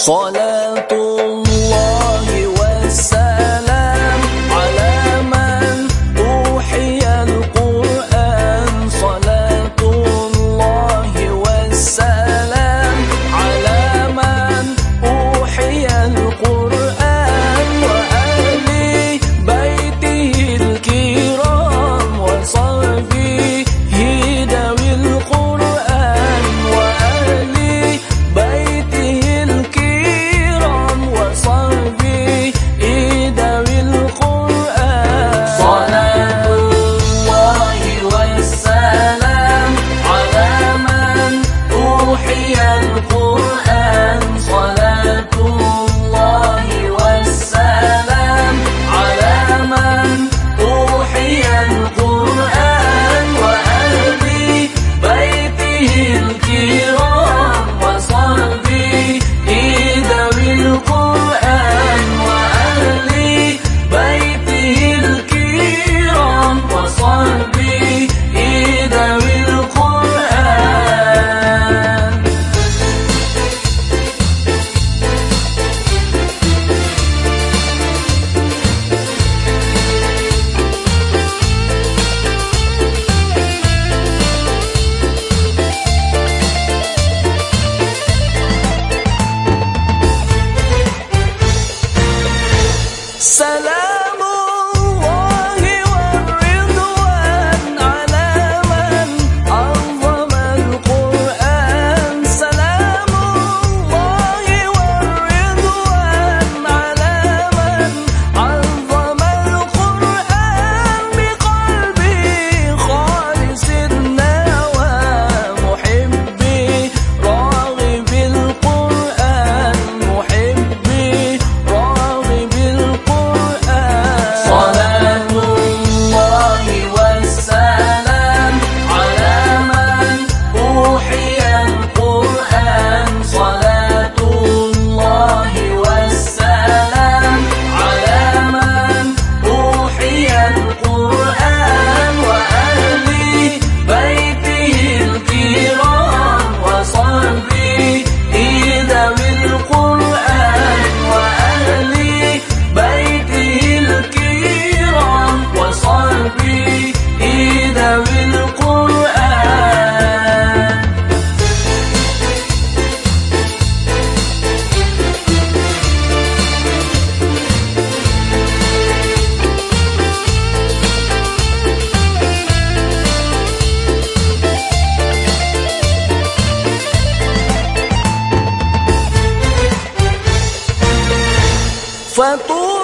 صلاة 反复。